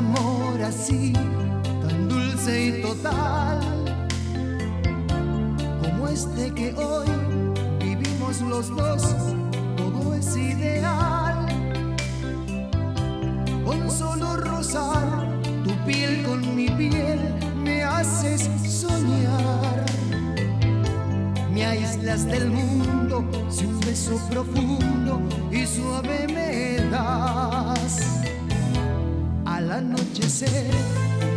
amor así, tan dulce y total, como este que hoy vivimos los dos, todo es ideal. Con solo rozar tu piel con mi piel, me haces soñar. Me aíslas del mundo si un beso profundo y suave me das. Anochecer,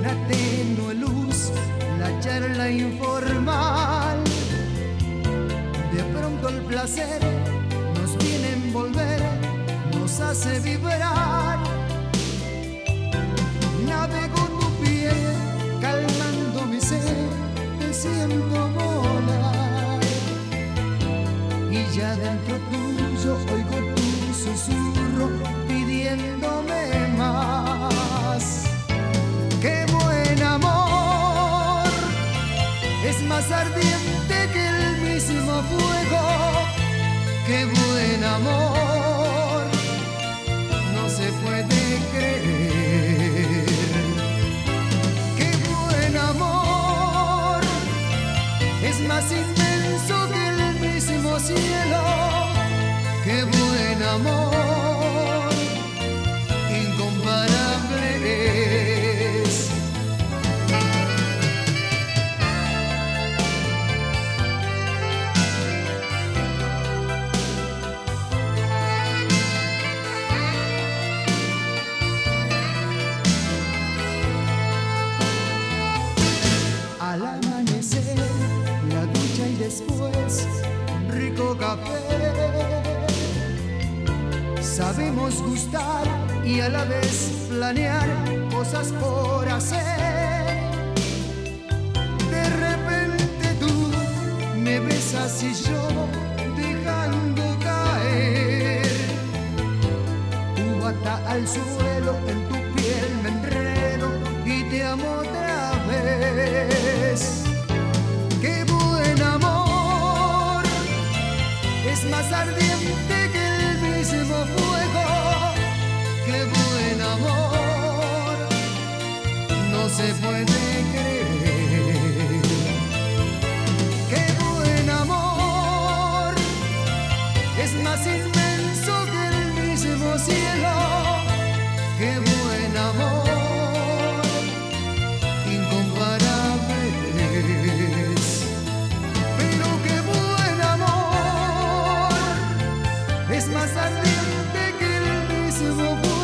una tenue luz, la charla informal. De pronto el placer nos viene a envolver, nos hace vibrar. Navego tu piel, calmando mi ser, te siento volar. Y ya dentro tuyo oigo tu susurro pidiéndome más. ¡Qué buen amor! Es más ardiente que el mismo fuego. ¡Qué buen amor! No se puede creer. ¡Qué buen amor! Es más inmenso que el mismo cielo. ¡Qué buen amor! Sabemos gustar y a la vez planear cosas por hacer. De repente tú me besas y yo dejando caer tu bata al suelo, en It's my Sunday, they get a piece of